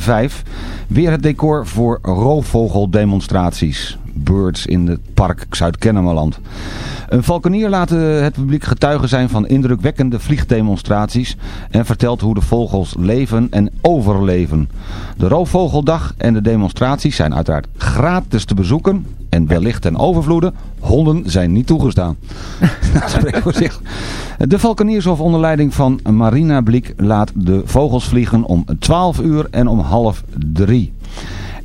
vijf weer het decor voor roofvogeldemonstraties. Birds in het park Zuid-Kennemerland. Een valkenier laat het publiek getuigen zijn van indrukwekkende vliegdemonstraties en vertelt hoe de vogels leven en overleven. De roofvogeldag en de demonstraties zijn uiteraard gratis te bezoeken en wellicht ten overvloede. Honden zijn niet toegestaan. dat spreekt voor zich. De Valkeniershof onder leiding van Marina Bliek laat de vogels vliegen om 12 uur en om half 3.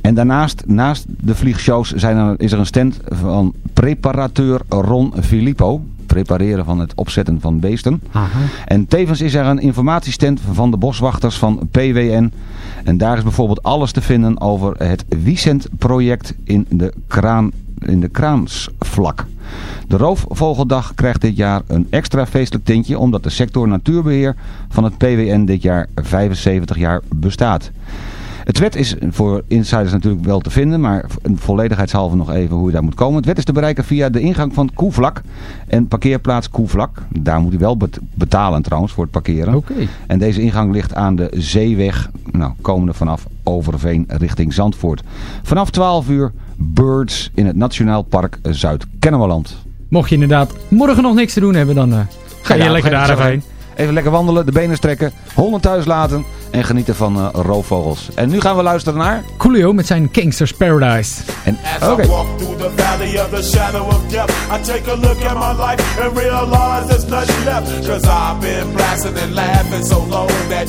En daarnaast, naast de vliegshows, zijn er, is er een stand van preparateur Ron Filippo. Prepareren van het opzetten van beesten. Aha. En tevens is er een informatiestand van de boswachters van PWN. En daar is bijvoorbeeld alles te vinden over het Wiesent-project in de kraan in de kraansvlak. De roofvogeldag krijgt dit jaar een extra feestelijk tintje omdat de sector natuurbeheer van het PWN dit jaar 75 jaar bestaat. Het wet is voor insiders natuurlijk wel te vinden, maar een volledigheidshalve nog even hoe je daar moet komen. Het wet is te bereiken via de ingang van Koevlak en parkeerplaats Koevlak. Daar moet u wel betalen trouwens voor het parkeren. Oké. En deze ingang ligt aan de zeeweg, nou komende vanaf Overveen richting Zandvoort. Vanaf 12 uur Birds in het Nationaal Park Zuid-Kennemerland. Mocht je inderdaad morgen nog niks te doen hebben, dan uh, ga je Ja, lekker ga daar even even heen. Even lekker wandelen, de benen strekken, honden thuis laten en genieten van eh, roofvogels. En nu gaan we luisteren naar... Coolio met zijn Gangsters Paradise. En, oké. I walk through the valley of the shadow of death, I take a look at my life and realize there's nothing left. Cause I've been blasting and laughing so long that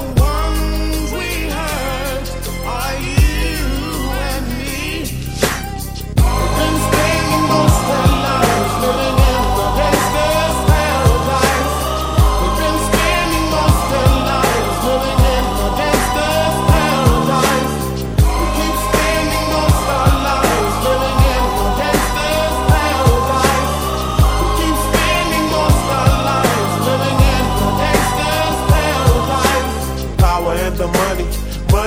that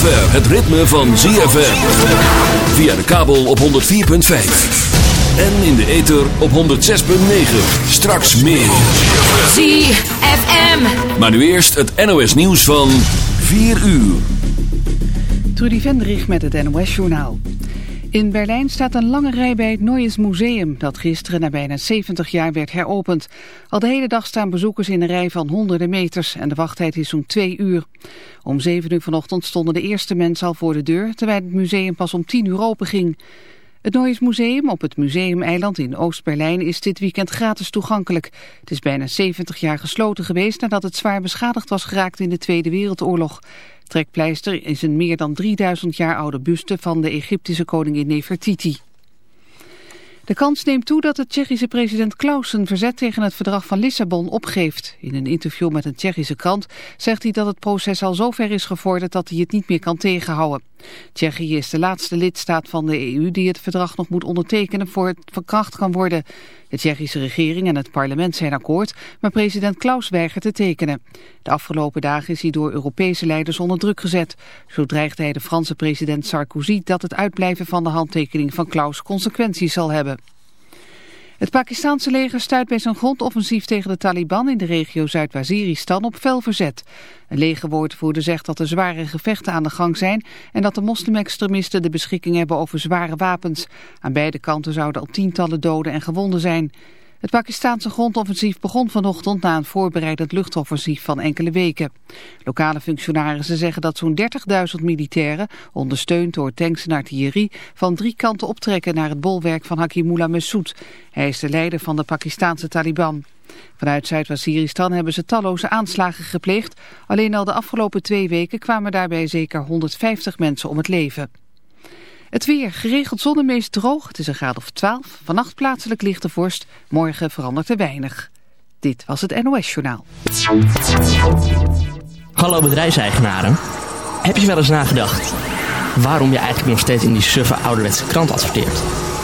zover het ritme van ZFM. Via de kabel op 104.5. En in de ether op 106.9. Straks meer. ZFM. Maar nu eerst het NOS nieuws van 4 uur. Trudy Vendrich met het NOS-journaal. In Berlijn staat een lange rij bij het Neues Museum, dat gisteren na bijna 70 jaar werd heropend. Al de hele dag staan bezoekers in een rij van honderden meters en de wachttijd is zo'n twee uur. Om 7 uur vanochtend stonden de eerste mensen al voor de deur, terwijl het museum pas om 10 uur open ging. Het Neues Museum op het Museumeiland in Oost-Berlijn is dit weekend gratis toegankelijk. Het is bijna 70 jaar gesloten geweest nadat het zwaar beschadigd was geraakt in de Tweede Wereldoorlog. Trekpleister is een meer dan 3000 jaar oude buste van de Egyptische koningin Nefertiti. De kans neemt toe dat de Tsjechische president Klaus zijn verzet tegen het verdrag van Lissabon opgeeft. In een interview met een Tsjechische krant zegt hij dat het proces al zo ver is gevorderd dat hij het niet meer kan tegenhouden. Tsjechië is de laatste lidstaat van de EU die het verdrag nog moet ondertekenen voor het verkracht kan worden. De Tsjechische regering en het parlement zijn akkoord, maar president Klaus weigert te tekenen. De afgelopen dagen is hij door Europese leiders onder druk gezet. Zo dreigde hij de Franse president Sarkozy dat het uitblijven van de handtekening van Klaus consequenties zal hebben. Het Pakistanse leger stuit bij zijn grondoffensief tegen de Taliban in de regio Zuid-Waziristan op fel verzet. Een legerwoordvoerder zegt dat er zware gevechten aan de gang zijn en dat de moslimextremisten de beschikking hebben over zware wapens. Aan beide kanten zouden al tientallen doden en gewonden zijn. Het Pakistaanse grondoffensief begon vanochtend na een voorbereidend luchtoffensief van enkele weken. Lokale functionarissen zeggen dat zo'n 30.000 militairen, ondersteund door tanks en artillerie, van drie kanten optrekken naar het bolwerk van Hakimullah Massoud. Hij is de leider van de Pakistaanse Taliban. Vanuit Zuid-Waziristan hebben ze talloze aanslagen gepleegd. Alleen al de afgelopen twee weken kwamen daarbij zeker 150 mensen om het leven. Het weer, geregeld zon meest droog. Het is een graad of 12. Vannacht plaatselijk lichte vorst. Morgen verandert er weinig. Dit was het NOS Journaal. Hallo bedrijfseigenaren. Heb je wel eens nagedacht waarom je eigenlijk nog steeds in die suffe ouderwetse krant adverteert?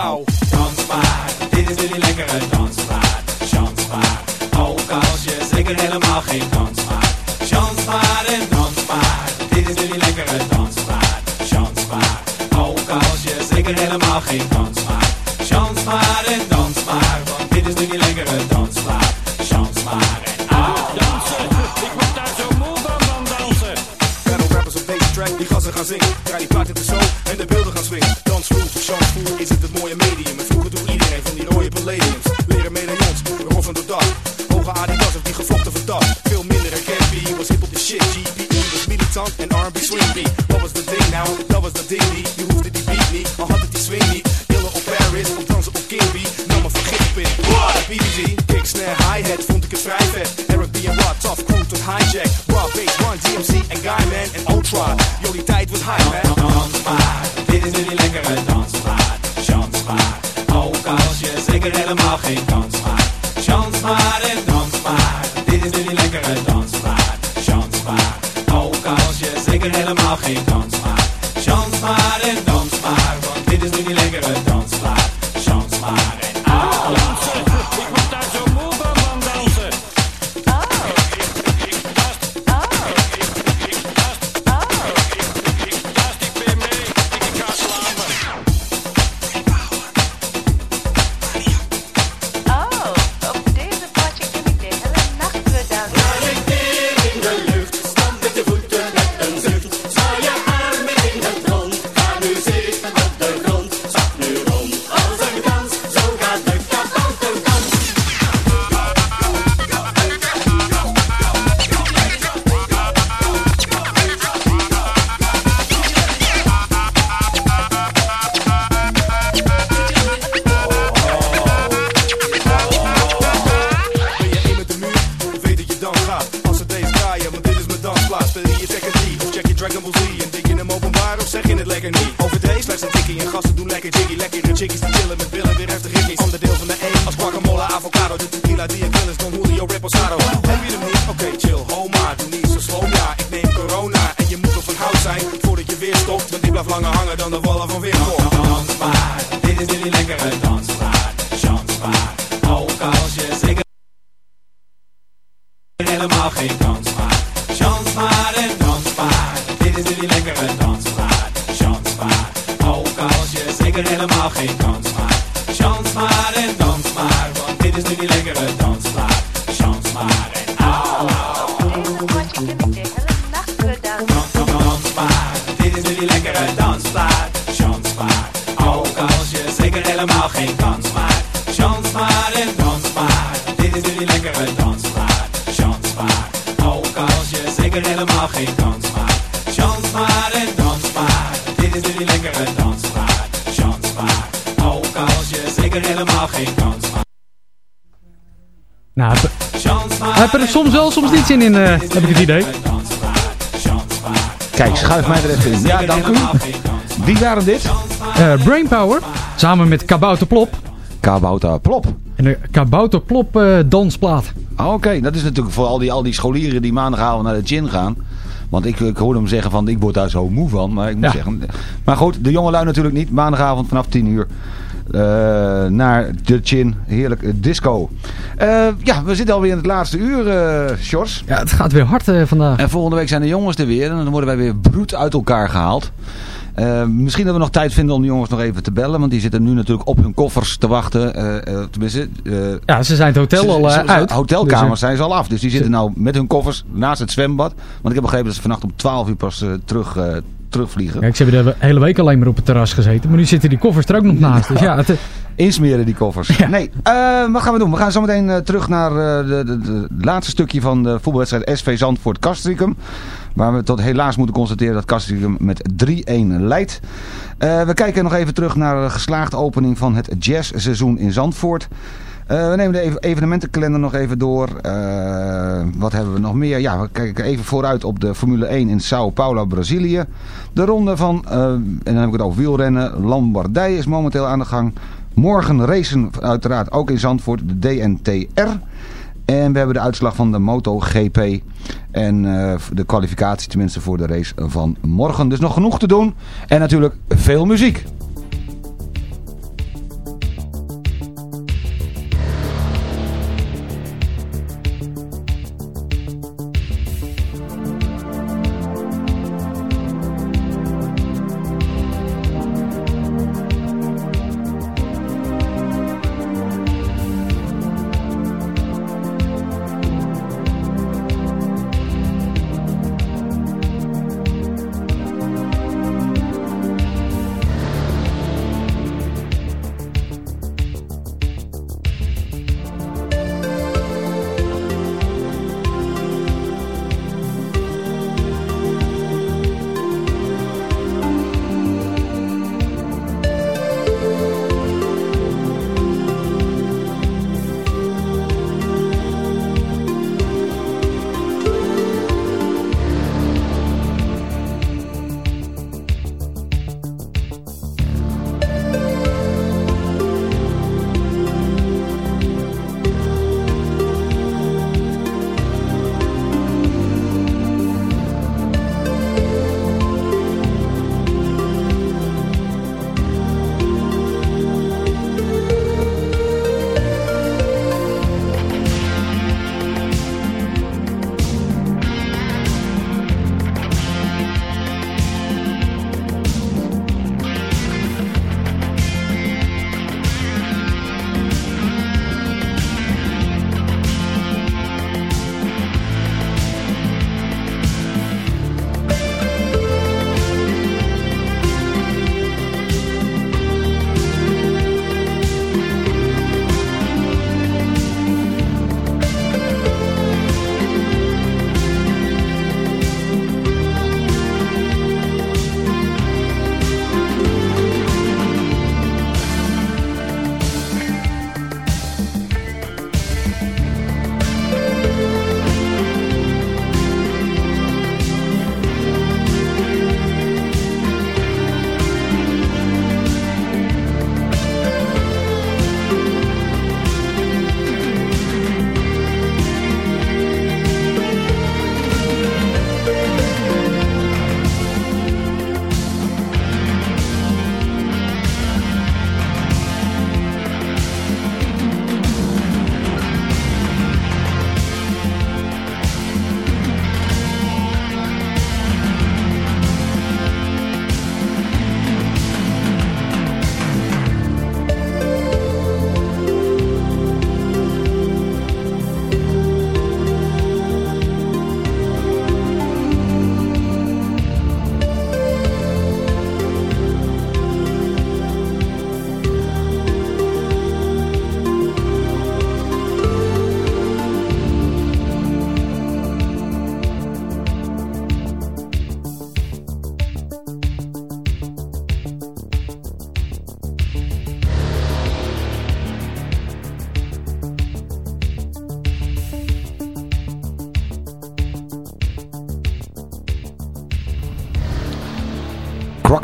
Kou. Dit is jullie lekkere dansmaat. Chans maar, ook als je zeker helemaal geen kans maakt. En wel, soms niet zin in, eh, heb ik het idee. Kijk, schuif mij er even in. Ja, dank u. Wie waren dit? Eh, Brainpower, samen met Kabouter Plop. Kabouter Plop. En de Kabouter Plop eh, dansplaat. Ah, Oké, dat is natuurlijk voor al die, al die scholieren die maandagavond naar de gin gaan. Want ik, ik hoorde hem zeggen van ik word daar zo moe van. Maar ik moet Ja. zeggen. Maar goed, de jongelui natuurlijk niet. Maandagavond vanaf 10 uur. Eh, naar de Chin. Heerlijk eh, disco. Eh, ja, we zitten alweer in het laatste uur, Sjors. Ja, het gaat weer hard vandaag. En volgende week zijn de jongens er weer. En dan worden wij weer broed uit elkaar gehaald. Eh, misschien dat we nog tijd vinden om de jongens nog even te bellen. Want die zitten nu natuurlijk op hun koffers te wachten. Eh, tenminste, Ja, ze zijn het hotel ze- al ze- uit. Hotelkamers Dus, zijn ze al af. Dus die zitten nou met hun koffers naast het zwembad. Want ik heb begrepen dat ze vannacht om 12 uur pas terug, terugvliegen. Kijk, ze hebben de hele week alleen maar op het terras gezeten. Maar nu zitten die koffers er ook nog naast. Dus ja, het, Insmeren die koffers. Nee, eh, wat gaan we doen? We gaan zo meteen eh, terug naar eh, het laatste stukje van de voetbalwedstrijd SV Zandvoort Castricum. Waar we tot helaas moeten constateren dat Castricum met 3-1 leidt. Eh, we kijken nog even terug naar de geslaagde opening van het jazzseizoen in Zandvoort. Eh, we nemen de even- evenementenkalender nog even door. Eh, wat hebben we nog meer? Ja, we kijken even vooruit op de Formule 1 in Sao Paulo, Brazilië. De ronde van, eh, en dan heb ik het over wielrennen, Lombardije is momenteel aan de gang. Morgen racen uiteraard ook in Zandvoort, de DNTR. En we hebben de uitslag van de MotoGP. En de kwalificatie tenminste voor de race van morgen. Dus nog genoeg te doen. En natuurlijk veel muziek.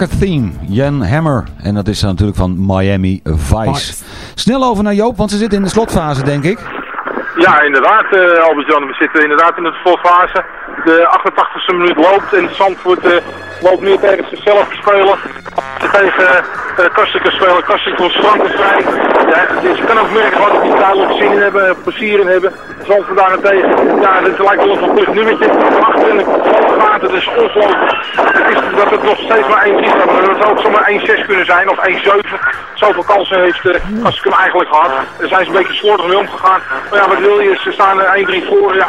Theme, Jan Hammer. En dat is natuurlijk van Miami Vice. Snel over naar Joop, want ze zitten in de slotfase, denk ik. Ja, inderdaad, uh, Albert-Jan. We zitten inderdaad in de slotfase. De 88e minuut loopt en Zandvoort uh, loopt nu tegen zichzelf te spelen. Tegen Kastikken spelen. Komt slank en vrij. Ja, dus je kan ook merken wat die duidelijk zin in hebben, plezier in hebben. Zandvoort daarentegen. Ja, dit lijkt wel een vlug nummertje. Achter in de gaat het is ongelooflijk. Het is dat het nog steeds maar 1 is. Maar het zou ook zomaar 1-6 kunnen zijn of 1-7. Zoveel kansen heeft uh, Kastikken eigenlijk gehad. Daar zijn ze een beetje slordig mee omgegaan. Maar ja, wat wil je? Ze staan er 1-3 voor. Ja,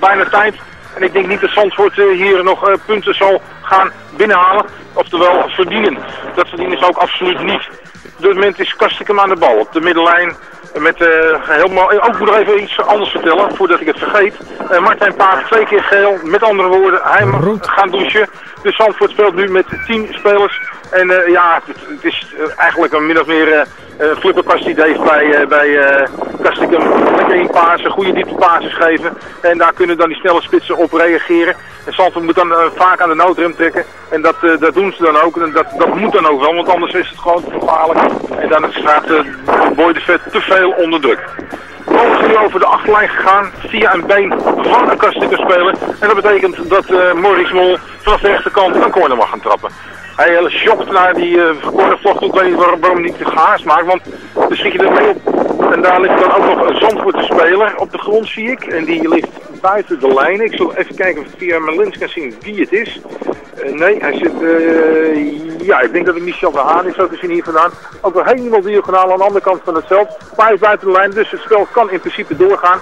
bijna tijd. En ik denk niet dat Zandvoort hier nog uh, punten zal gaan binnenhalen. Oftewel verdienen. Dat verdienen ze ook absoluut niet. Op dit moment is Kastikum aan de bal op de middenlijn. Met uh, helemaal, ook moet ik even iets anders vertellen, voordat ik het vergeet. Uh, Martijn Paap twee keer geel, met andere woorden, hij mag gaan douchen. Dus Zandvoort speelt nu met 10 spelers. En uh, ja, het, is eigenlijk een min of meer uh, die heeft bij, uh, bij uh, Kastikum. Lekker in goede dieptepases geven. En daar kunnen dan die snelle spitsen op reageren. En Zandvoort moet dan vaak aan de noodrem trekken. En dat, dat doen ze dan ook. En dat, dat moet dan ook wel, want anders is het gewoon gevaarlijk. En dan staat Boy de Vet te veel onder druk. Bal is nu over de achterlijn gegaan via een been van een Kastikum speler. En dat betekent dat Maurice Mol vanaf de rechterkant een corner mag gaan trappen. Hij uh, shokt naar die uh, cornervlocht. Ik weet niet waarom, waarom niet gehaast maakt, want dan schiet je er mee op. En daar ligt dan ook nog een Zandvoortse speler op de grond, zie ik. En die ligt buiten de lijn. Ik zal even kijken of ik via mijn lens kan zien wie het is. Uh, nee, hij zit... ja, ik denk dat het Michel de Haan is, zo te zien hier vandaan. Ook wel helemaal diagonaal aan de andere kant van het veld. Maar hij is buiten de lijn, dus het spel kan in principe doorgaan.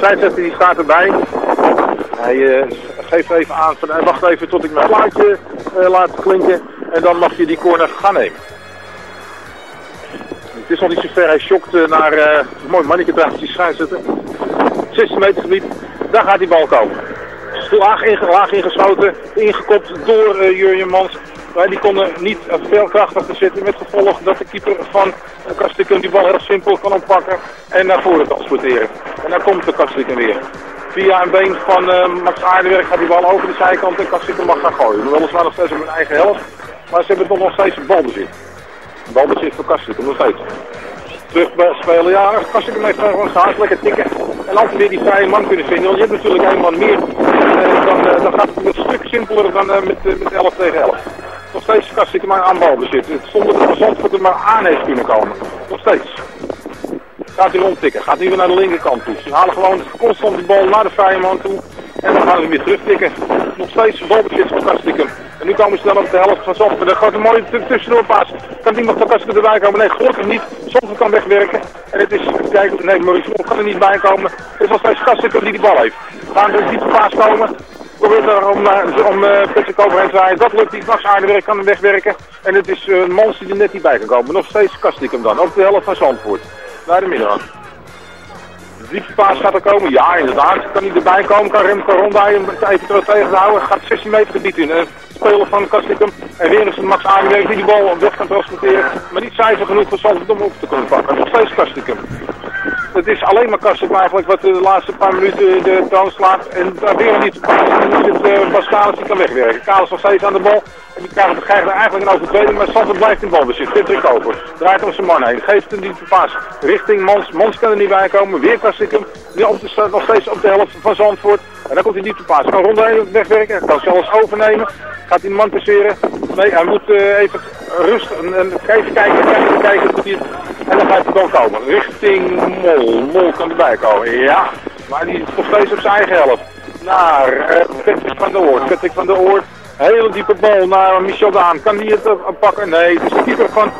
Zijzetter die staat erbij. Hij uh, geeft even aan van wacht even tot ik mijn plaatje laat klinken en dan mag je die corner gaan nemen. Het is nog niet zo ver, hij schokt naar, uh, mooi mannetje trouwens, die schijnzetten. 16 meter gebied, daar gaat die bal komen. Laag, inge laag ingeschoten, ingekopt door uh, Jurjen Mans. Maar die kon er niet veel krachtiger zitten met gevolg dat de keeper van Kastikum die bal heel simpel kan oppakken en naar voren transporteren. En dan komt de Kastikum weer via een been van Max Aardenwerk gaat die bal over de zijkant en Kastikum mag gaan gooien. Weliswaar nog steeds op hun eigen helft, maar ze hebben toch nog steeds een balbezit. Balbezit voor Kastikum, nog steeds. Terug spelen, ja, Kastikum heeft gewoon gehaald, lekker tikken. En altijd weer die vrije man kunnen vinden, want je hebt natuurlijk één man meer. Dan, uh, dan gaat het een stuk simpeler dan met, met 11 tegen 11. Nog steeds Kastikum aan balbezit, zonder dat de Zandvoort er maar aan heeft kunnen komen. Nog steeds gaat hij rondtikken. Gaat nu weer naar de linkerkant toe. Ze halen gewoon constant de bal naar de vrije man toe. En dan gaan we weer terugtikken. Nog steeds balbezit van Kastikum. En nu komen ze dan op de helft van Zandvoort. Er gaat een mooie tussendoor pas. Kan iemand van Kastikum erbij komen? Nee, gelukkig niet. Zandvoort kan wegwerken. En het is, kijk, nee, Maurice Mol kan er niet bij komen. Het is nog steeds Kastikum die die bal heeft. Gaan er een diepe paas komen. Probeert er om, uh, om uh, Patrick overheen te draaien. Dat lukt niet. Max kan hem wegwerken. En het is uh, Mans die er net niet bij kan komen. Nog steeds Kastikum dan. Op de helft van Zandvoort naar de middag. De diepste paas gaat er komen. Ja, inderdaad. Kan hij erbij komen. Kan Remco Ronda hem even terug tegenhouden. Gaat 16 meter gebied in. Speler van Kastikum. En weer is het Max Aangewerkt die de bal weg kan transporteren. Maar niet cijfer genoeg voor Zandvoort om op te kunnen pakken. Nog steeds Kastikum. Het is alleen maar Kastikum eigenlijk wat de laatste paar minuten de toon slaat. En daar weer niet te passen. En dan zit uh, Bas Kalis die kan wegwerken. Kalis nog steeds aan de bal. En die krijgt, krijgt eigenlijk een overtreding. Maar Zandvoort blijft in balbezit. Patrick over. Draait om zijn man heen. Geeft hem die paas richting Mans. Mans kan er niet bij komen. Weer Kastikum. Die op de, nog steeds op de helft van Zandvoort. En dan komt hij diepte paas. Kan rondheen wegwerken. Kan zelfs overnemen. Gaat die man passeren? Nee, hij moet uh, even rustig en, en kijken, kijken, hij En dan gaat hij wel komen. Richting Mol. Mol kan erbij komen. Ja, maar die is nog steeds op zijn eigen helft. Naar uh, Patrick van der Oort. Patrick van der Oort. Hele diepe bal naar Michel Daan. Kan die het pakken? Nee, het is de keeper van,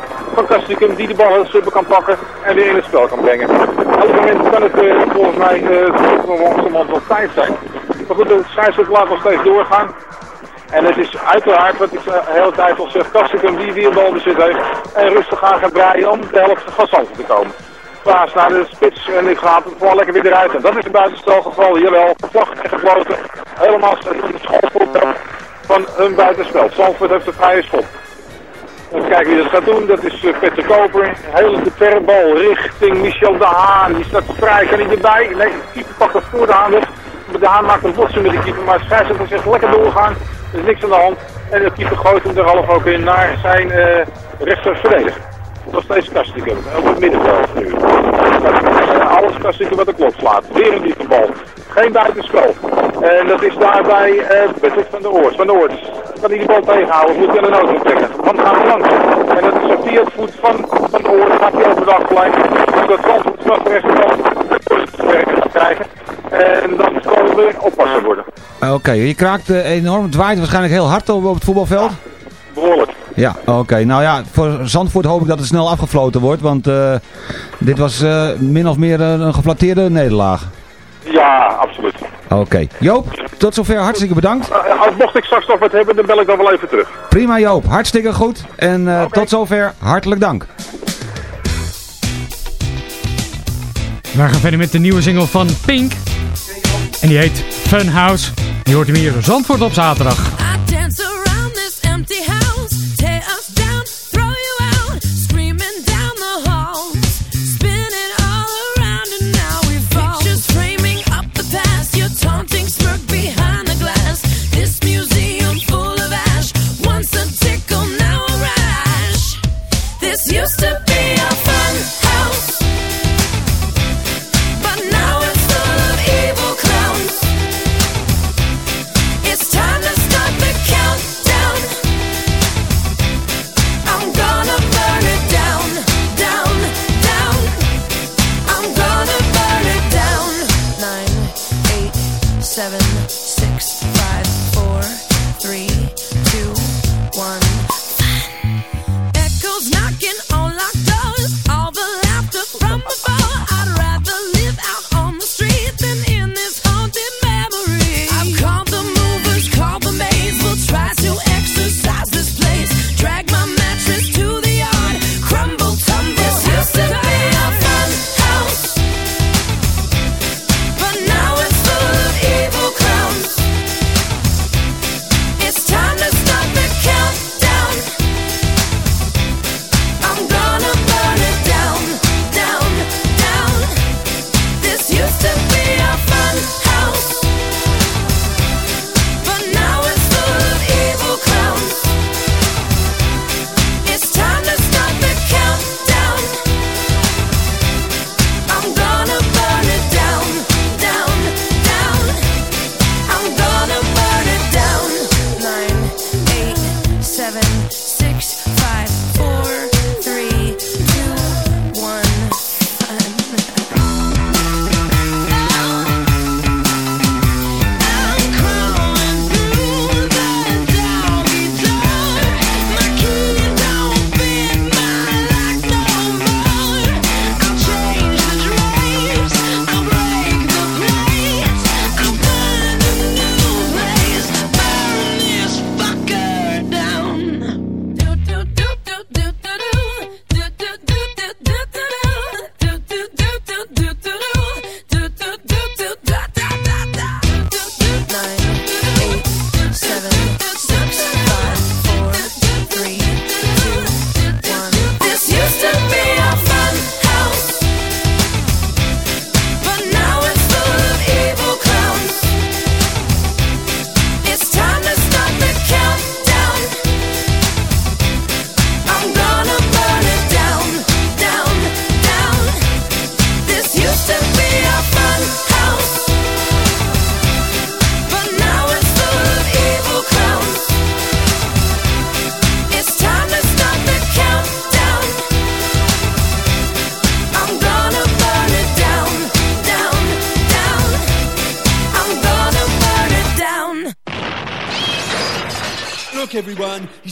Kastikum die de bal heel super kan pakken en weer in het spel kan brengen. Op elk moment kan het uh, volgens mij uh, wel tijd zijn. Maar goed, de scheidsrechter laat nog steeds doorgaan. En het is uiteraard, wat ik de hele tijd al zeg, die weer balbezit heeft. En rustig aan gaat draaien om de helft van te komen. Paas naar de spits en die gaat gewoon lekker weer eruit. En dat is een buitenstelgeval, jawel. Vlag en gefloten. Helemaal het van een buitenspel. Zandvoort heeft een vrije schop. Even kijken wie dat gaat doen. Dat is uh, Peter Koper. Een hele de richting Michel de Haan. Die staat vrij. Kan hij erbij? Nee, de keeper pakt het voor de Haan weg. De Haan maakt een botsing met de keeper. Maar scheidsrechter zegt lekker doorgaan. Er is niks aan de hand. En de keeper gooit hem er half ook in naar zijn uh, rechterverdediger. Nog steeds Kastikum. Op het middenveld nu. Alles Kastikum wat de klok slaat. Weer een diepe bal. Geen buitenspel. En dat is daarbij uh, van de Oort. Van de Oort. Kan hij die bal tegenhouden? Moet hij een auto trekken? Dan gaat langs. En dat is het voet van Van de Oort. Gaat hij over de achterlijn. Dat Zandvoort van de rechterkant krijgen. En dan kan we oppassen worden. Oké, okay, je kraakt uh, enorm. Het waait waarschijnlijk heel hard op, op het voetbalveld. Ja, behoorlijk. Ja, oké. Nou ja, voor Zandvoort hoop ik dat het snel afgefloten wordt. Want uh, dit was uh, min of meer een geflatteerde nederlaag. Ja, absoluut. Oké. Okay. Joop, tot zover hartstikke bedankt. Uh, als mocht ik straks nog wat hebben, dan bel ik dan wel even terug. Prima Joop, hartstikke goed. En uh, okay. tot zover, hartelijk dank. We gaan verder met de nieuwe single van Pink. En die heet Funhouse. Die hoort hem hier Zandvoort op zaterdag. taunting smirk behind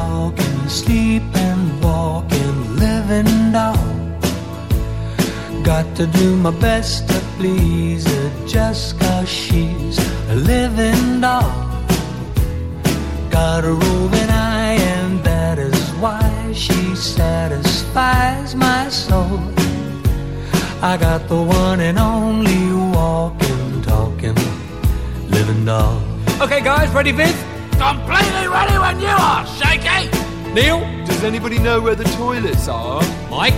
talking, sleeping, walking, living doll. Got to do my best to please her just cause she's a living doll. Got a roving eye, and that is why she satisfies my soul. I got the one and only walking, talking, living doll. Okay, guys, ready, Viv? Completely ready when you are, Shaky! Neil, does anybody know where the toilets are? Mike,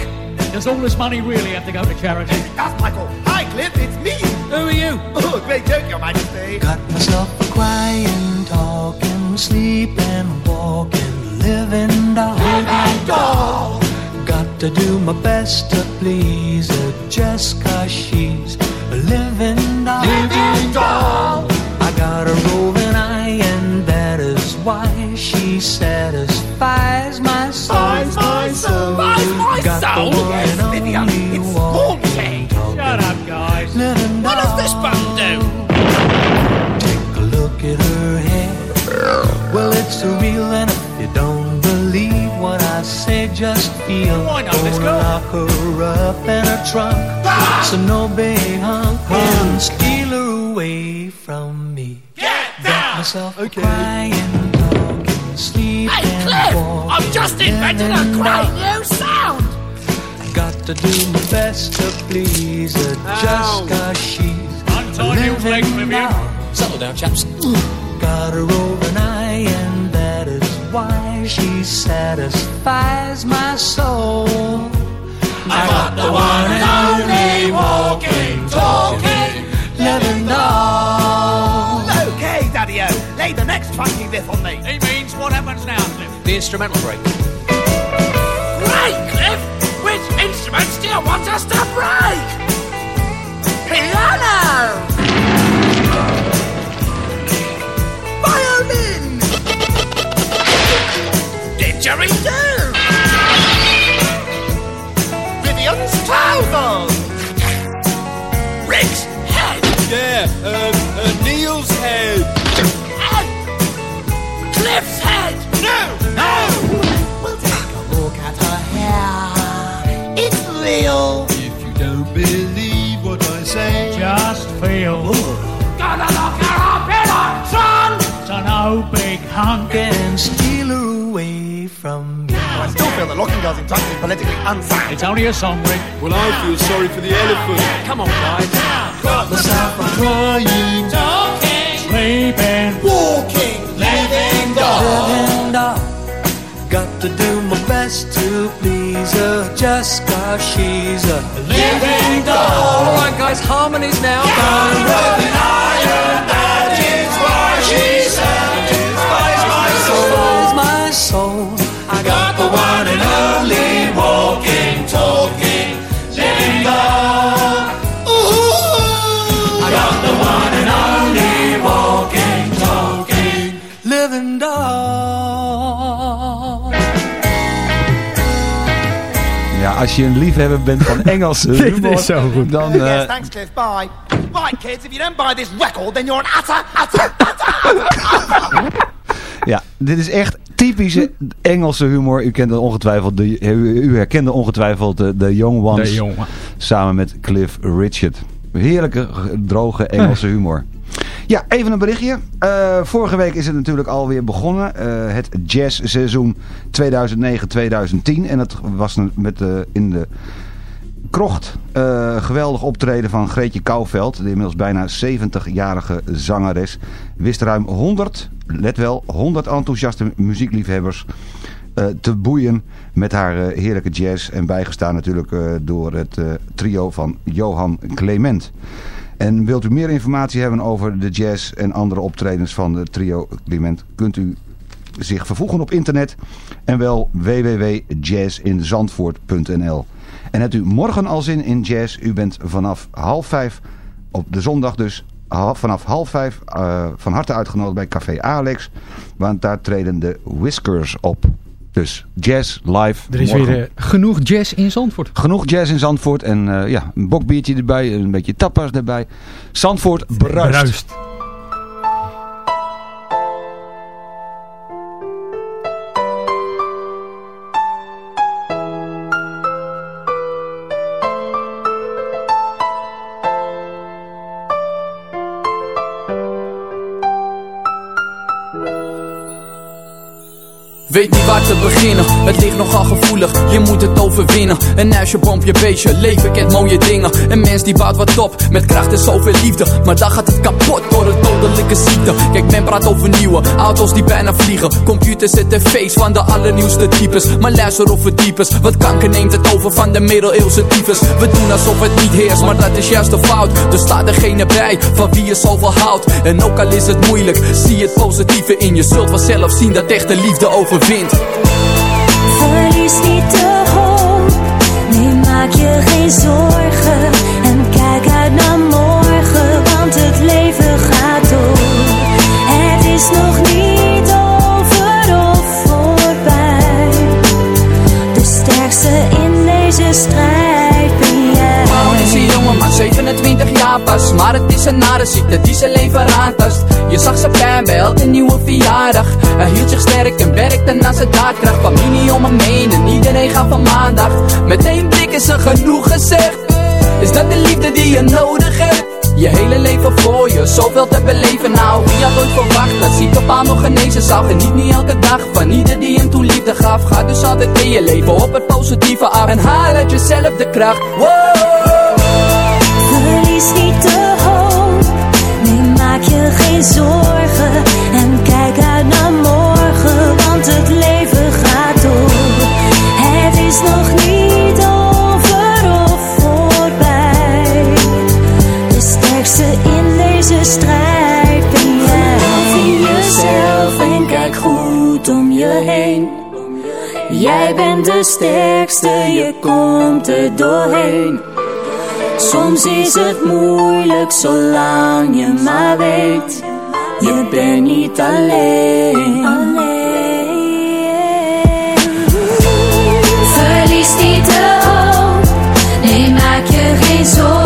does all this money really have to go to charity? That's Michael. Hi, Cliff, it's me. Who are you? Oh, great joke, Your Majesty. Got myself a crying, talking, sleeping, walking, living doll. Living doll. Got to do my best to please her just cause she's a living doll. Living doll. I got a satisfies my soul. Satisfies my soul. My Got the soul. one Yes, Vivian, it's haunting. Shut up, guys. What does this button do? Take a look at her hair. Well, it's real, and if you don't believe what I say, just feel. Why not? Let's go. Lock her up in her trunk, ah! so no big hunk can steal her away from me. Get Got myself a crying, talking, sleeping, Hey, Cliff, walking, I've just invented a living great new sound. Got to do my best to please her, just cause she's Untie Neil's legs, living Vivian. doll. Settle down, chaps. Got a roving eye, and that is why she satisfies my soul. I got the one and only walking, talking, living doll. Okay, Daddy-O, lay the next funky riff on me. He means what happens now, Cliff? The instrumental break. Great, Cliff! Which instruments do you want us to break? Piano! Violin! Didgeridoo! Vivian's trousers! Rick's head! Yeah, uh, no big hunk. Can steal her away from me. I still feel that locking girls in trunks is politically unsound. It's only a song, Rick. well, I feel sorry for the elephant. Come on, guys. Got myself a crying, Sleeping. Walking, living doll! living doll. Got to do my best to please her, just cause she's a living doll. Alright, guys, harmonies now. Satisfies als je een liefhebber bent van Engelse Dit humor, is zo goed. dan... eh, Yes, thanks, Cliff. Bye. Right, kids, if you don't buy this record, then you're an utter, utter, utter. Ja, dit is echt typische Engelse humor. U kent het ongetwijfeld, de, u, u herkende ongetwijfeld de, de Young Ones. De jongen. Samen met Cliff Richard. Heerlijke, droge Engelse humor. Ja, even een berichtje. Eh, vorige week is het natuurlijk alweer begonnen. eh, het jazzseizoen 2009-2010. En dat was met, de in de krocht. eh, geweldig optreden van Greetje Kouwveld. De inmiddels bijna 70-jarige zangeres. Wist ruim 100, let wel, 100 enthousiaste muziekliefhebbers eh, te boeien met haar eh, heerlijke jazz. En bijgestaan natuurlijk eh, door het eh, trio van Johan Clement. En wilt u meer informatie hebben over de jazz en andere optredens van de trio Clement, kunt u zich vervoegen op internet en wel www.jazzinzandvoort.nl. En hebt u morgen al zin in jazz? U bent vanaf half vijf, op de zondag dus, vanaf half vijf eh, van harte uitgenodigd bij Café Alex. Want daar treden de Whiskers op. Dus jazz live Er is morgen. weer eh, genoeg jazz in Zandvoort. Genoeg jazz in Zandvoort en eh, ja, een bokbiertje erbij, een beetje tapas erbij. Zandvoort bruist. Bruist. Weet niet waar te beginnen, het ligt nogal gevoelig, je moet het overwinnen. Een huisje, bompje, beestje, leven kent mooie dingen. Een mens die bouwt wat op, met kracht en zoveel liefde. Maar dan gaat het kapot door een dodelijke ziekte. Kijk, men praat over nieuwe auto's die bijna vliegen. Computers en tv's van de allernieuwste types. Maar luister of verdiepers, wat kanker neemt het over van de middeleeuwse types. We doen alsof het niet heerst, maar dat is juist de fout. Er staat degene bij van wie je zoveel houdt. En ook al is het moeilijk, zie het positieve in. Je zult vanzelf zien dat echte liefde overwint. Verlies niet de hoop, nee maak je geen zorgen Het is een nare ziekte die zijn leven aantast Je zag zijn pijn bij elke nieuwe verjaardag. Hij hield zich sterk en werkte naar zijn daadkracht. Familie om hem heen en iedereen gaf hem aandacht. Met één blik is er genoeg gezegd. Is dat de liefde die je nodig hebt? Je hele leven voor je, zoveel te beleven. Nou Wie had ooit verwacht dat ziektepaal nog genezen zou? Geniet niet elke dag van ieder die hem toen liefde gaf. Ga dus altijd in je leven op het positieve af. En haal uit jezelf de kracht. Wow. Verlies niet de geen zorgen en kijk uit naar morgen, want het leven gaat door. Het is nog niet over of voorbij. De sterkste in deze strijd ben jij. Geloof jezelf en kijk goed om je heen. Jij bent de sterkste, je komt er doorheen. Soms is het moeilijk zolang je maar weet, je bent niet alleen. Verlies niet de hoop, nee maak je geen zorgen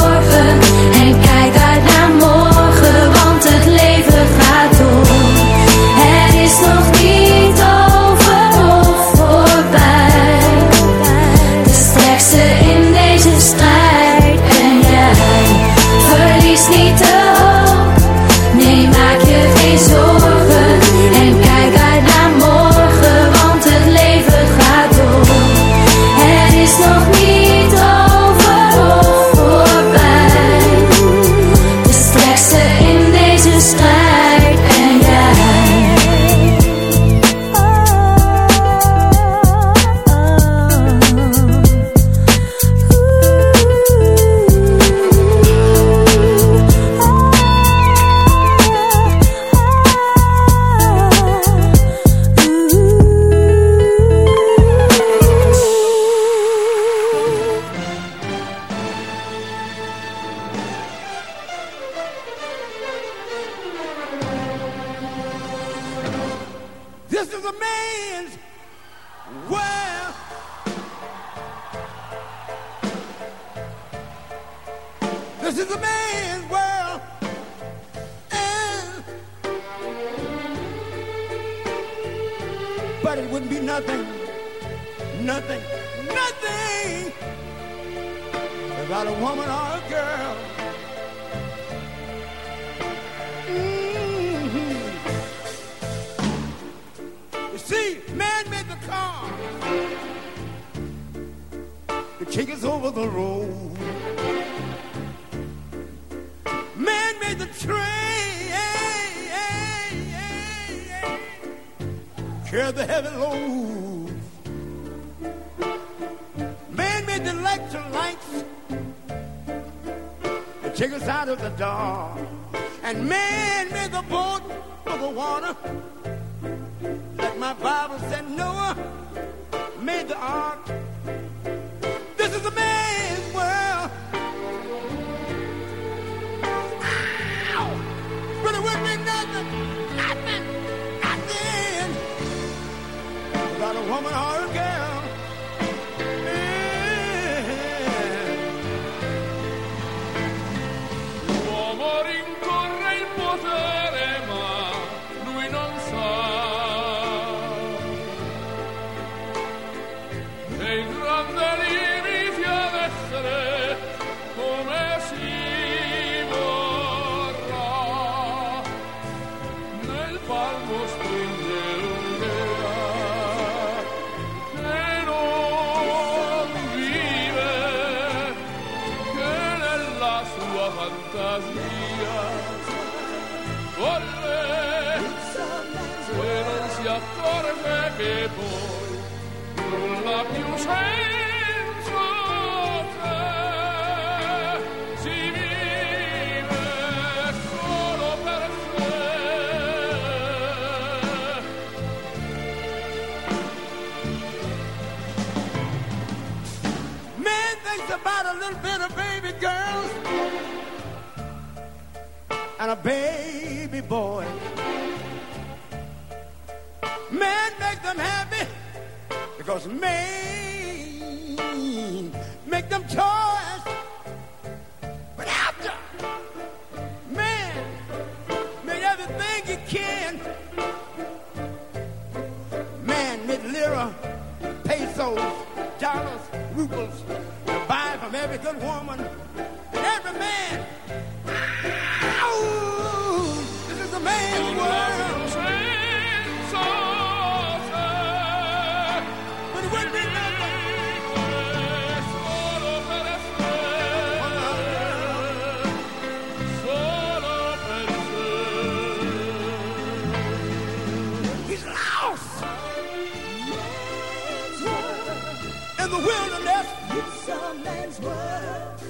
in the wilderness. It's a man's world.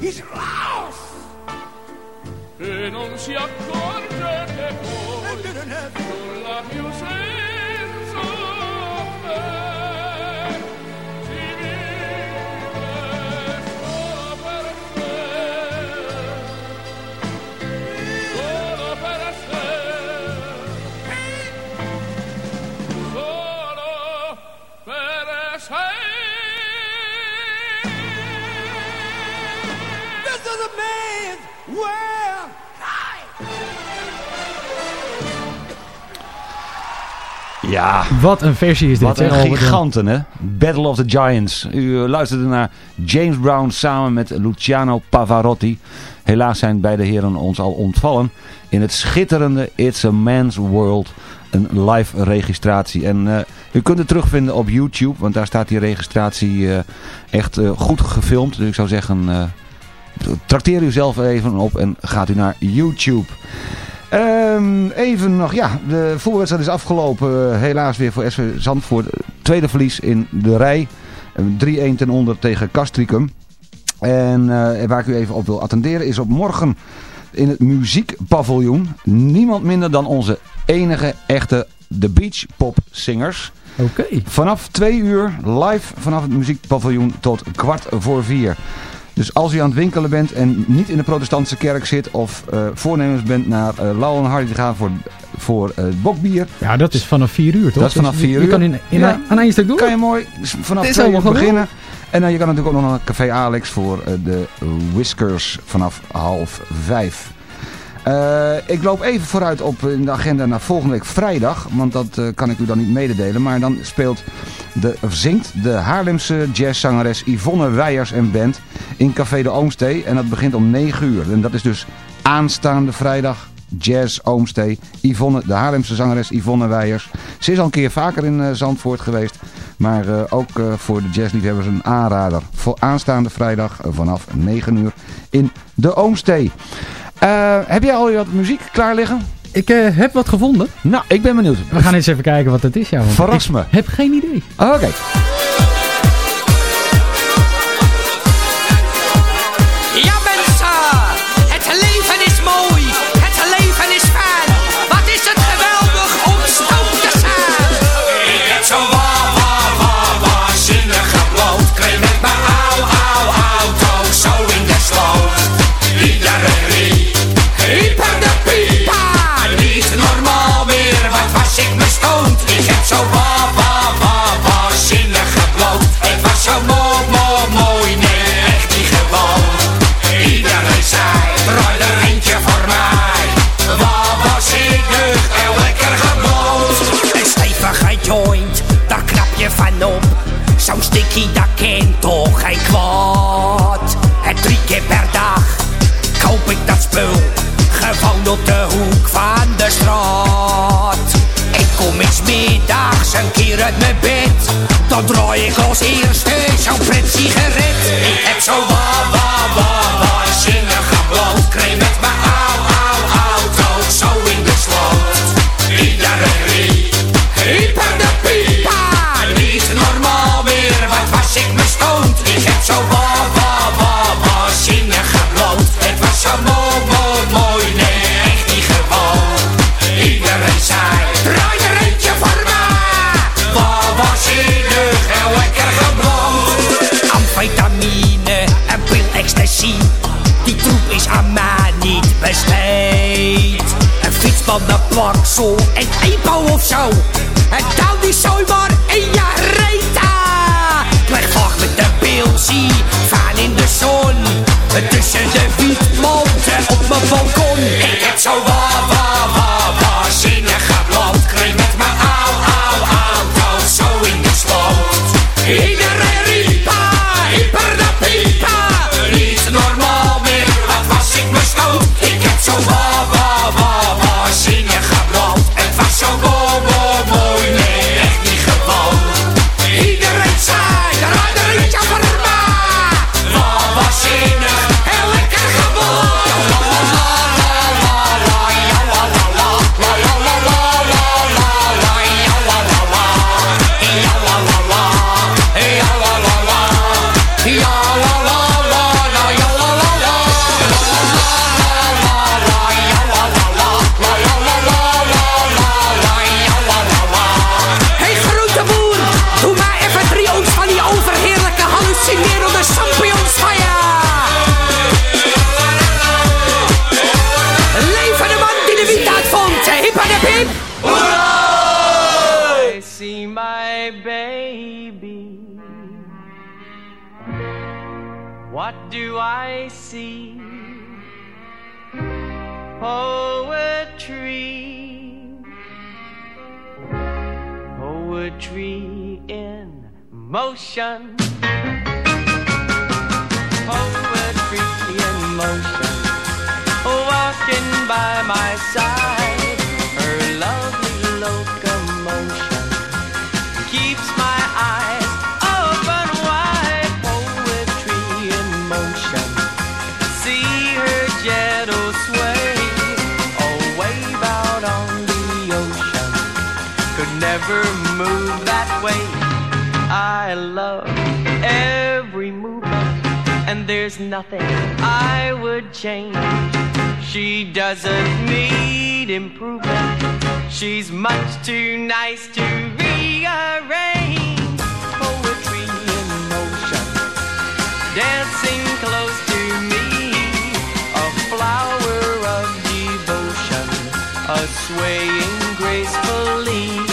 He's lost. e non si accorge che poi nulla più senza Ja. Wat een versie is dit. Wat een giganten, hè? Battle of the Giants. U eh, luisterde naar James Brown samen met Luciano Pavarotti. Helaas zijn beide heren ons al ontvallen. In het schitterende It's a Man's World. Een live registratie. En eh, u kunt het terugvinden op YouTube. Want daar staat die registratie eh, echt goed gefilmd. Dus ik zou zeggen... trakteer u zelf even op en gaat u naar YouTube. Ehm, even nog, ja, de voetbalwedstrijd is afgelopen. eh, helaas weer voor SV Zandvoort. Tweede verlies in de rij. Eh, 3-1 ten onder tegen Castricum. En eh, waar ik u even op wil attenderen is op morgen in het muziekpaviljoen. Niemand minder dan onze enige echte The Beach Pop Singers. Oké. Vanaf twee uur live vanaf het muziekpaviljoen tot kwart voor vier. Dus als u aan het winkelen bent en niet in de protestantse kerk zit of eh, voornemens bent naar eh, uh, Lauw en Hardy te gaan voor, voor uh, bokbier. Ja, dat is vanaf 4 uur toch? Dat is vanaf dus 4 uur. Je kan in, in aan een stuk doen? Kan je mooi vanaf 2 uur beginnen. En dan je kan natuurlijk ook nog naar Café Alex voor de Whiskers vanaf half 5. Eh, ik loop even vooruit op eh, in de agenda naar volgende week vrijdag. Want dat eh, kan ik u dan niet mededelen. Maar dan speelt de, of zingt de Haarlemse jazzzangeres Yvonne Weijers en Band in Café de Oomstee. En dat begint om 9 uur. En dat is dus aanstaande vrijdag Jazz Oomstee. Yvonne, de Haarlemse zangeres Yvonne Weijers. Ze is al een keer vaker in Zandvoort geweest. Maar ook voor de jazzliefhebbers een aanrader. Voor aanstaande vrijdag vanaf 9 uur in de Oomstee. Eh, heb jij al wat muziek klaar liggen? Ik eh, heb wat gevonden. Nou, ik ben benieuwd. We gaan eens even kijken wat het is. Ja, want Verras ik me. heb geen idee. Oké. Sticky, dat kent toch geen kwaad. Het drie keer per dag koop ik dat spul. Gewoon op de hoek van de straat. Ik kom eens middags een keer uit mijn bed. Dan draai ik als eerste zo'n pret sigaret. Ik heb zo wa wa wa waanzinnige bloot. Kreeg met zo wa, wa, wa, waanzinnig groot. Het was zo mooi, mooi, mooi, nee, echt niet gewoon. Iedereen zei, draai er eentje voor mij. Wa, waanzinnig en lekker gebloot. Amfetamine en pil ecstasy, die troep is aan mij niet besteed. Een fiets van de plaksel en een of zo. En dan die zomaar in jou bilzie van in de zon. Tussen de wietmonten op mijn balkon. Ik heb zo wa, wa, wa, waanzinnige brandkring Poetry. Poetry in motion. Poetry in motion. Walking by my side. Way. I love every movement, and there's nothing I would change. She doesn't need improvement. She's much too nice to rearrange. Poetry in motion, dancing close to me. A flower of devotion, a swaying gracefully.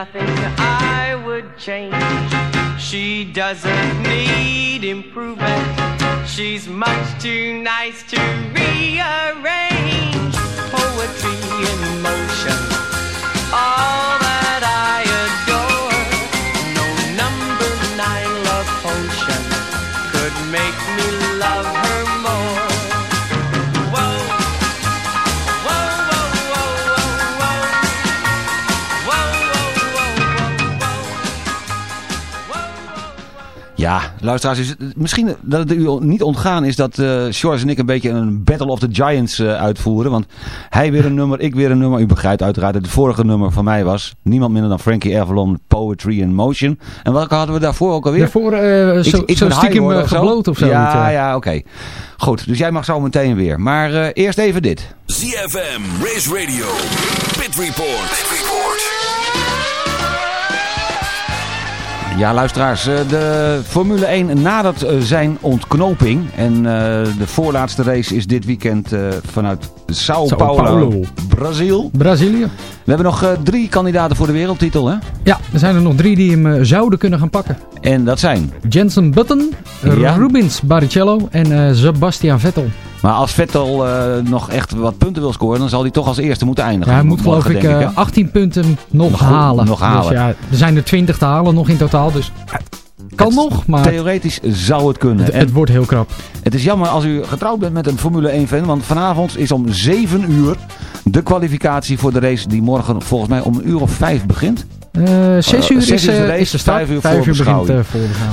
Nothing I would change. She doesn't need improvement. She's much too nice to rearrange. Poetry in motion. All that I adore. Luisteraars, is het- misschien dat het u niet ontgaan is dat eh Shores en ik een beetje een Battle of the Giants eh, uitvoeren. Want hij weer een nummer, ik weer een nummer. U begrijpt uiteraard dat het vorige nummer van mij was. Niemand minder dan Frankie Avalon, Poetry in Motion. En welke hadden we daarvoor ook alweer? Daarvoor eh, Iets- zo, iets stiekem of zo? gebloot of zo. Ja, niet, ja, oké. Goed, dus jij mag zo meteen weer. Maar eh, eerst even dit. ZFM, Race Radio, Pit Report. Ja, luisteraars, eh, de Formule 1 nadert eh, zijn ontknoping. En eh, de voorlaatste race is dit weekend vanuit Sao, Sao Paulo, Paulo. Brazil. Brazilië. We hebben nog drie kandidaten voor de wereldtitel, hè? Ja, er zijn er nog drie die hem zouden kunnen gaan pakken. En dat zijn? Jensen Button, Ja. Rubens Barrichello en Sebastian Vettel. Maar als Vettel eh, nog echt wat punten wil scoren, dan zal hij toch als eerste moeten eindigen. Ja, hij moet geloof ik denk eh, 18 punten nog, Nog- halen. nog halen. Dus ja, er zijn er 20 te halen nog in totaal. Dus het kan nog, maar Theoretisch zou het kunnen. het, het wordt heel krap. het is jammer als u getrouwd bent met een Formule 1 fan, want vanavond is om 7 uur de kwalificatie voor de race die morgen volgens mij om een uur of 5 begint. Eh 6 Eh, uur zes is, uur de eh, race, is de start. vijf uur 5 voor uur begint.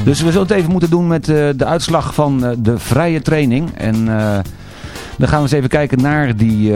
Dus we zullen het even moeten doen met de uitslag van de vrije training. En Dan gaan we eens even kijken naar die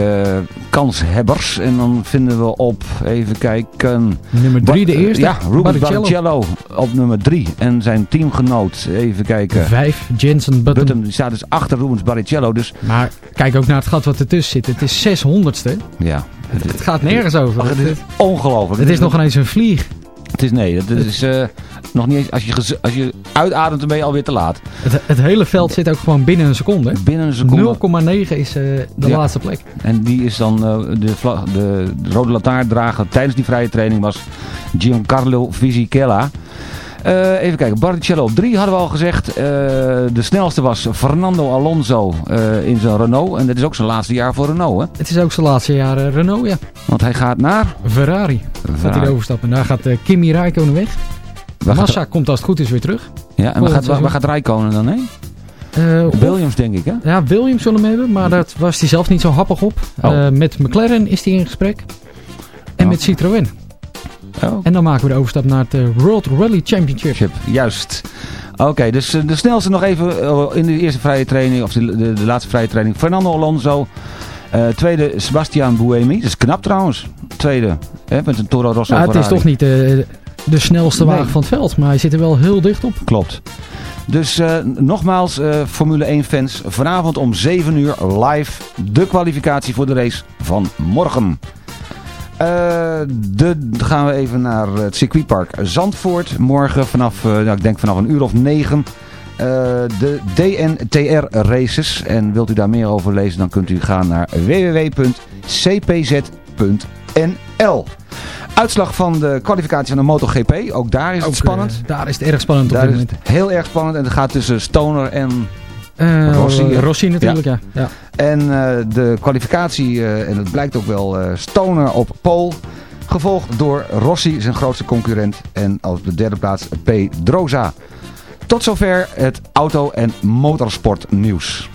kanshebbers. En dan vinden we op, even kijken... Nummer drie, de Ba- eerste, Ja, Rubens Barrichello. Barrichello op nummer drie. En zijn teamgenoot, even kijken... Vijf, Jensen Button. Button, die staat dus achter Rubens Barrichello. Dus Maar kijk ook naar het gat wat ertussen zit. Het is 600ste. ja, Het gaat nergens over. Ach, het is ongelooflijk. het is nog ineens een vlieg. Het is nee, het is eh, nog niet eens. Als je, als je uitademt, dan ben je alweer te laat. Het, het hele veld zit ook gewoon binnen een seconde. Binnen een seconde. 0,9 is eh, de Ja. laatste plek. En die is dan eh, de, vlag, de, de rode lantaarndrager tijdens die vrije training was Giancarlo Fisichella. Eh, even kijken, Barrichello op 3 hadden we al gezegd. Eh, de snelste was Fernando Alonso eh, in zijn Renault. En dat is ook zijn laatste jaar voor Renault. Hè? Het is ook zijn laatste jaar Renault, ja. Want hij gaat naar... Ferrari. Gaat Ferrari. hij overstappen. Daar gaat Kimi Räikkönen weg. Waar gaat- Massa komt als het goed is weer terug. Ja, en waar gaat, waar, gaat dan heen? Williams denk ik hè? Ja, Williams zullen hem hebben, maar daar was hij zelf niet zo happig op. Oh. Met McLaren is hij in gesprek. En Oh. met Citroën. Oh. En dan maken we de overstap naar het eh, World Rally Championship. Juist. Oké, dus eh, de snelste nog even eh, in de eerste vrije training, of de, de, de laatste vrije training, Fernando Alonso. Tweede, Sebastian Buemi. Dat is knap trouwens. Tweede, hè, met een Toro Rosso Nou, het is toch niet de snelste Nee. wagen van het veld, maar hij zit er wel heel dicht op. Klopt. Dus nogmaals, Formule 1 fans, vanavond om 7 uur live de kwalificatie voor de race van morgen. Eh, de, dan gaan we even naar het circuitpark Zandvoort. Morgen vanaf, eh, nou, ik denk vanaf een uur of negen. eh, de DNTR races. En wilt u daar meer over lezen, dan kunt u gaan naar www.cpz.nl. Uitslag van de kwalificatie van de MotoGP. Ook daar is het Ook, spannend. daar is het erg spannend op Daar dit is het heel erg spannend. En het gaat tussen Stoner en Eh, Rossi. Rossi, natuurlijk, ja. ja. En eh, de kwalificatie, eh, en het blijkt ook wel, Stoner op pole. Gevolgd door Rossi, zijn grootste concurrent. En op de derde plaats Pedrosa. Tot zover het auto- en motorsportnieuws.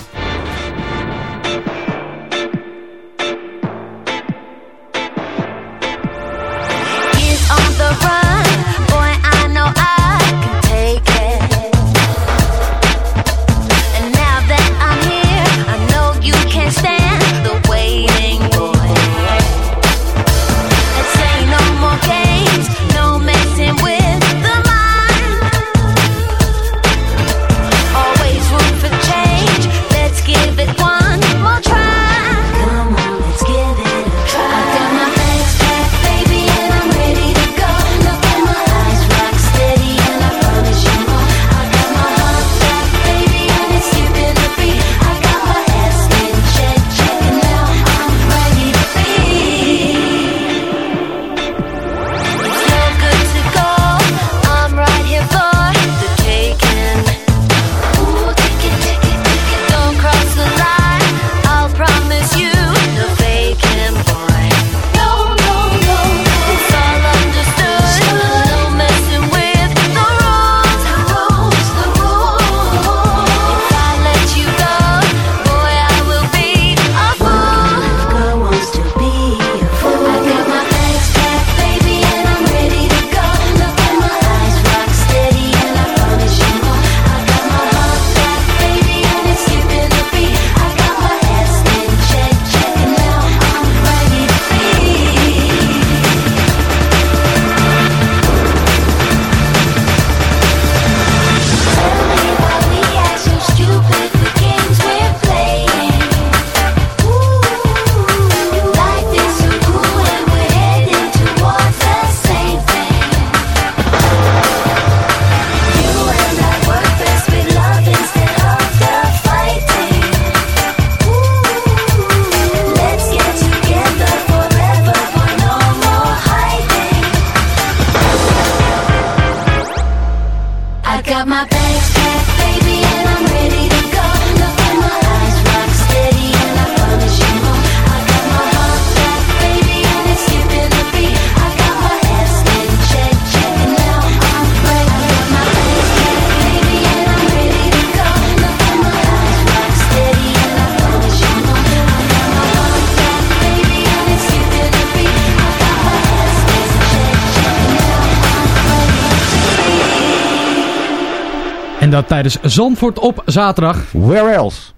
Dat tijdens Zandvoort op zaterdag. Where else?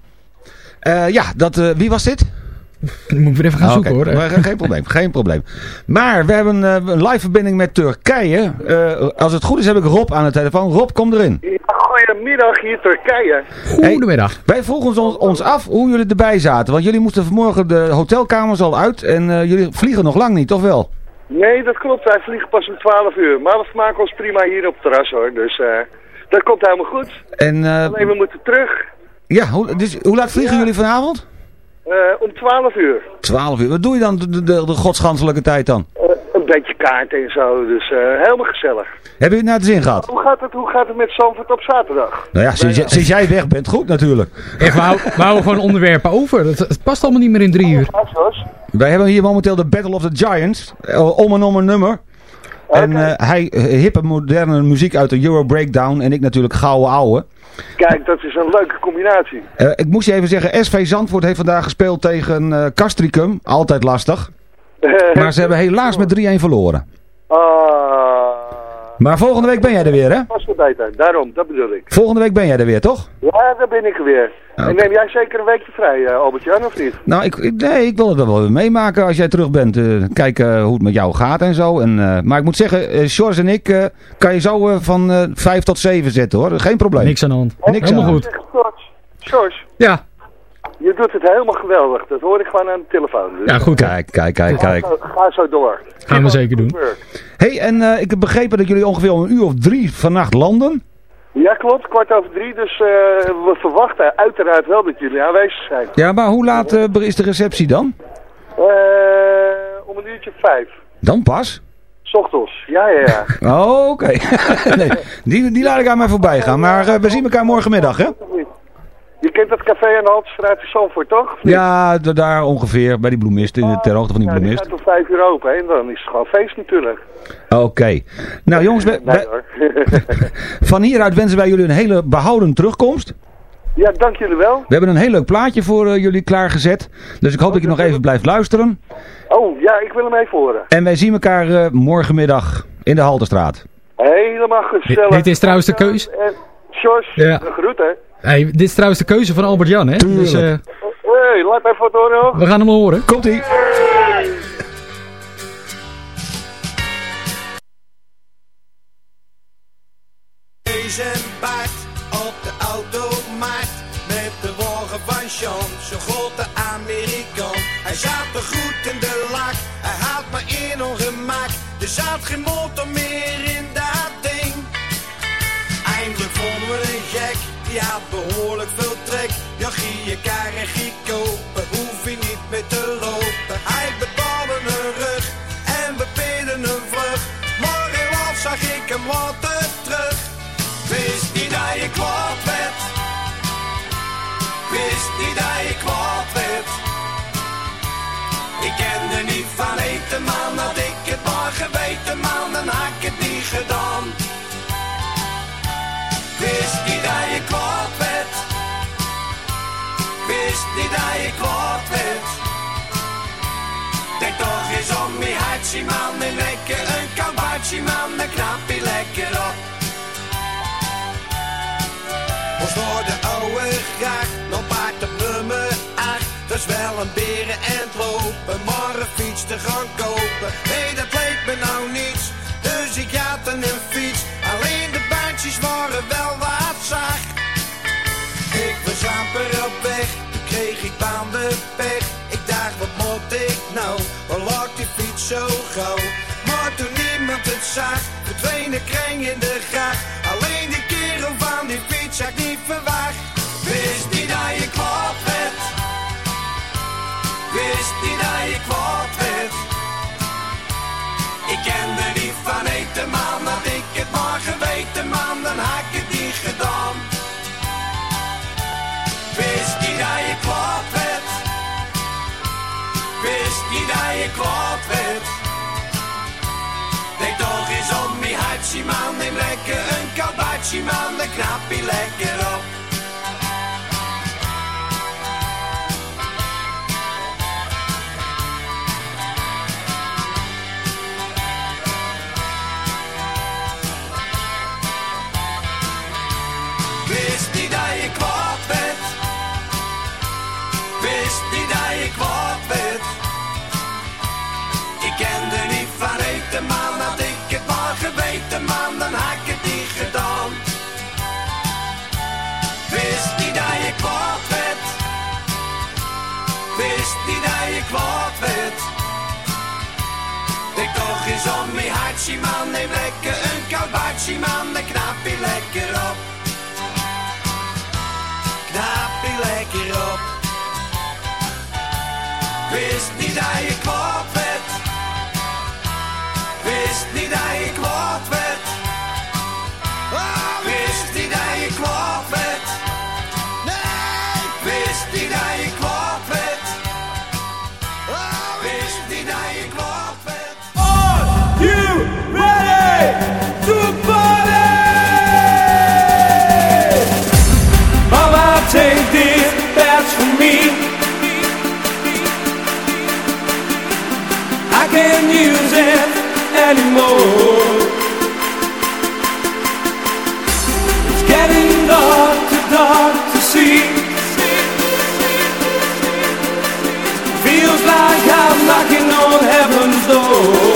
Eh, ja, dat, eh, wie was dit? Moet ik weer even gaan Ah, zoeken hoor. Maar geen probleem, geen probleem. Maar we hebben eh, een live verbinding met Turkije. Eh, als het goed is heb ik Rob aan de telefoon. Rob, kom erin. Goedemiddag hier Turkije. Goedemiddag. Wij vroegen ons, ons af hoe jullie erbij zaten. Want jullie moesten vanmorgen de hotelkamers al uit. En eh, jullie vliegen nog lang niet, toch wel? Nee, dat klopt. Wij vliegen pas om 12 uur. Maar we vermaken ons prima hier op het terras hoor. Dus eh, dat komt helemaal goed. En eh, Alleen we moeten terug. ja, hoe, dus, hoe laat vliegen jullie vanavond? eh, om 12 uur. 12 uur. Wat doe je dan de, de, de godsganselijke tijd dan? Eh, een beetje kaart en zo. Dus eh, helemaal gezellig. Hebben jullie het naar de zin gehad? Hoe gaat het, hoe gaat het met Zandvoort op zaterdag? Nou ja, sinds, jij- sinds jij weg bent, goed natuurlijk. Echt, we houden, we houden gewoon onderwerpen over. Het, het past allemaal niet meer in drie uur. Wij hebben hier momenteel de Battle of the Giants. Om en om een nummer. En eh, hij eh, hippe moderne muziek uit de Euro Breakdown. En ik natuurlijk gouden ouwe. Kijk, dat is een leuke combinatie. Eh, ik moest je even zeggen, SV Zandvoort heeft vandaag gespeeld tegen eh Castricum. Altijd lastig. Maar ze hebben helaas met 3-1 verloren. Ah, Maar volgende week ben jij er weer, hè? was wel beter. Daarom, dat bedoel ik. Volgende week ben jij er weer, toch? Ja, daar ben ik er weer. En neem jij zeker een weekje vrij, eh, Albert-Jan, of niet? Nou, ik, ik- nee, ik wil het wel weer meemaken als jij terug bent. Eh, kijken hoe het met jou gaat en zo. En, eh, maar ik moet zeggen, eh Sjors en ik eh, kan je zo eh, van eh 5 tot 7 zetten hoor. Geen probleem. Niks aan de hand. Niks Helemaal aan. goed. George, George, Ja. Je doet het helemaal geweldig. Dat hoor ik gewoon aan de telefoon. Dus Ja, goed. Kijk, kijk, kijk, Ga kijk. zo, ga zo door. Gaan we zeker doen. hey, en eh, ik heb begrepen dat jullie ongeveer om een uur of drie vannacht landen. Ja, klopt. Kwart over drie. Dus eh, we verwachten uiteraard wel dat jullie aanwezig zijn. Ja, maar hoe laat eh, is de receptie dan? Om een uurtje vijf. Dan pas? Ochtends. Ja, ja, ja. Oh, oké. nee, die, die laat ik aan mij voorbij gaan. Maar we zien elkaar morgenmiddag, hè? Je kent dat café aan de Haltestraat in Zandvoort, toch? Ja, da- daar ongeveer, bij die bloemist, in de, ter hoogte van die Ja, die bloemist. gaat om vijf uur open hè, en dan is het gewoon feest natuurlijk. Oké. Nou jongens, we- Nee we- hoor. van hieruit wensen wij jullie een hele behouden terugkomst. ja, dank jullie wel. We hebben een heel leuk plaatje voor eh, jullie klaargezet. Dus ik hoop dat je nog even blijft luisteren. Oh, ja, ik wil hem even horen. En wij zien elkaar eh, morgenmiddag in de Halterstraat. Helemaal gezellig. Dit is trouwens de keus. En Sjors, Ja. een groet hè. Hey, dit is trouwens de keuze van Albert Jan, hè? Dus eh, Hey, laat horen hoor. we gaan hem horen. Komt ie. en baard op de automarkt met de wagen van Sean, zo'n grote Amerikaan. Hij zat er goed in de lak, hij had maar in ongemak. Er zat geen motor meer je kar en gie kopen, hoef je niet meer te lopen. Hij betaalde een rug en we peden een vlug. Morgen laat zag ik hem later terug. Wist niet dat je kwaad kabaatje, man. Je lekker op. Ons door de oude graag, nog paard op nummer 8. Dat is wel een beren en het lopen, maar een fiets te gaan kopen. Nee, dat leek me nou niets, dus ik had een fiets. Alleen de bandjes waren wel wat zacht. Ik was amper op weg, toen kreeg ik bandenpech. Ik dacht, wat moet ik nou, waar lag die fiets zo gauw? Verdween de kring in de gracht. Alleen die kerel van die fiets ik niet verwacht. Je man, neem lekker een koud baatje man, dan knap je lekker op. Knap je lekker op. Wist niet dat je anymore. It's getting dark to dark to see. Feels like I'm knocking on heaven's door.